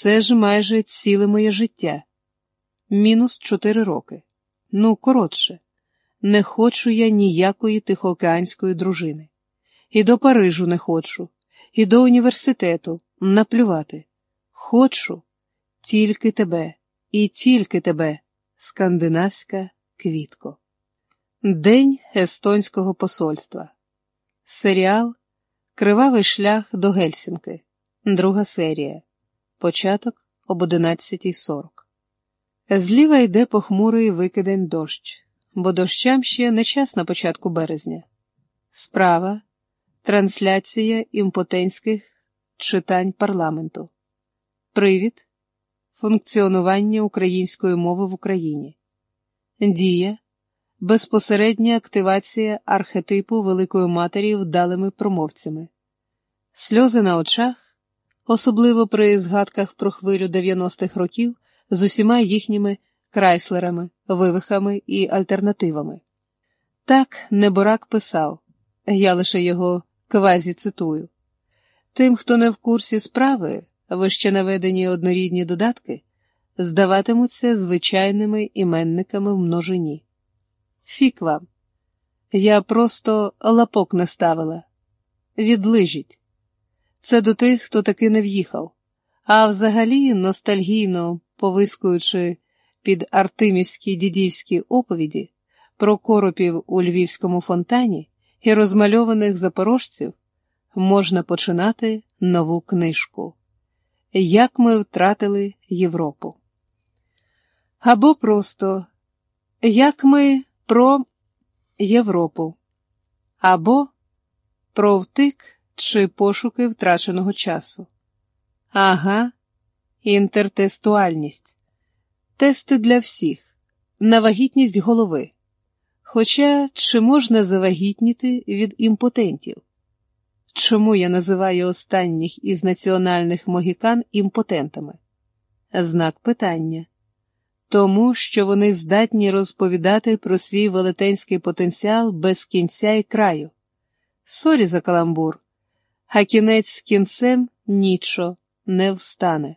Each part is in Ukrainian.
це ж майже ціле моє життя. Мінус чотири роки. Ну, коротше, не хочу я ніякої тихоокеанської дружини. І до Парижу не хочу, і до університету наплювати. Хочу тільки тебе, і тільки тебе, скандинавська квітко. День Естонського посольства. Серіал Кривавий шлях до Гельсінки. Друга серія. Початок об 11.40. Зліва йде похмурий викидень дощ, бо дощам ще не час на початку березня. Справа трансляція імпотентських читань парламенту. Привід функціонування української мови в Україні. Дія безпосередня активація архетипу Великої Матері вдалими промовцями. Сльози на очах, особливо при згадках про хвилю 90-х років з усіма їхніми крайслерами, вивихами і альтернативами. Так Неборак писав, я лише його квазі цитую. Тим, хто не в курсі справи, вище наведені однорідні додатки, здаватимуться звичайними іменниками в множині. Фік вам. Я просто лапок не ставила. Відлижіть. Це до тих, хто таки не в'їхав, а взагалі ностальгійно повискуючи під артемівські дідівські оповіді про коропів у львівському фонтані і розмальованих запорожців, можна починати нову книжку. Як ми втратили Європу. Або просто Як ми про Європу, або про втик чи пошуки втраченого часу. Ага інтертестуальність, тести для всіх, на вагітність голови. Хоча чи можна завагітніти від імпотентів? Чому я називаю останніх із національних могікан імпотентами? Знак питання. Тому що вони здатні розповідати про свій велетенський потенціал без кінця і краю. Sorry за каламбур, а кінець з кінцем нічо не встане.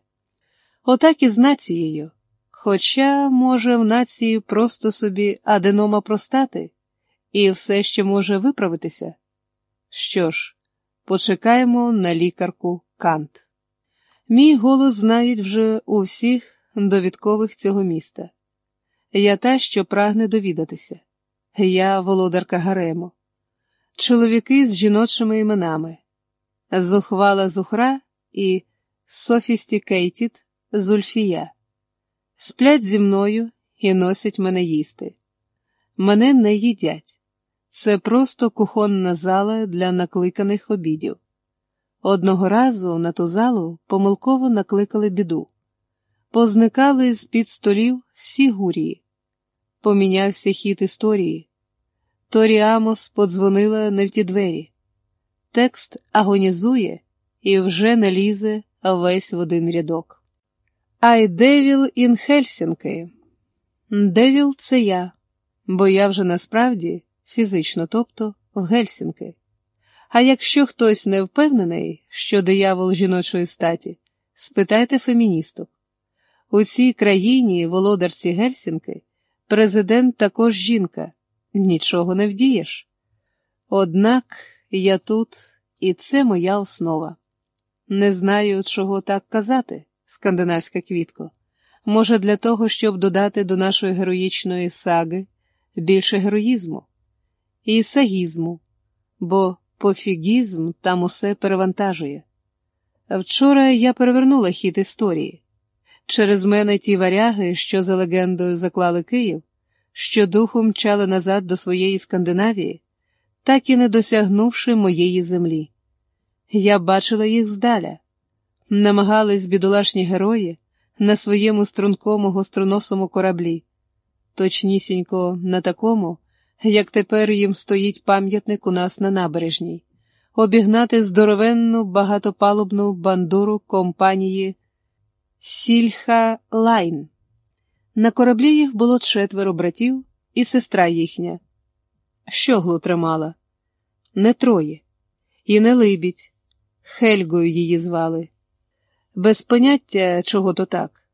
Отак і з нацією. Хоча, може, в нації просто собі аденома простати, і все ще може виправитися. Що ж, почекаємо на лікарку Кант. Мій голос знають вже у всіх довідкових цього міста. Я та, що прагне довідатися. Я володарка Гарему, чоловіки з жіночими іменами, зухвала зухра і Sophisticated Зульфія. Сплять зі мною і носять мене їсти. Мене не їдять. Це просто кухонна зала для накликаних обідів. Одного разу на ту залу помилково накликали біду. Позникали з під столів всі гурії. Помінявся хід історії. Торі Амос подзвонила не в ті двері. Текст агонізує і вже не лізе весь в один рядок. I Devil in Helsinki. Девіл це я, бо я вже насправді фізично, тобто в Гельсінки. А якщо хтось не впевнений, що диявол жіночої статі, спитайте феміністок. У цій країні, володарці Гельсінки, президент також жінка, нічого не вдієш. Однак я тут, і це моя основа. Не знаю, чого так казати скандинавська квітко, може, для того, щоб додати до нашої героїчної саги більше героїзму і сагізму, бо пофігізм там усе перевантажує. Вчора я перевернула хід історії. Через мене ті варяги, що за легендою заклали Київ, що духом мчали назад до своєї Скандинавії, так і не досягнувши моєї землі. Я бачила їх здаля намагались бідолашні герої на своєму стрункому гостроносому кораблі, точнісінько на такому, як тепер їм стоїть пам'ятник у нас на набережній, обігнати здоровенну багатопалубну бандуру компанії Сільха Лайн. На кораблі їх було четверо братів і сестра їхня. Щоглу тримала, не троє, і не либідь, Хельгою її звали. без поняття чого то так.